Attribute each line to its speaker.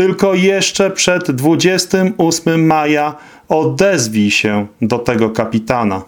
Speaker 1: tylko jeszcze przed 28 maja odezwij się do tego kapitana.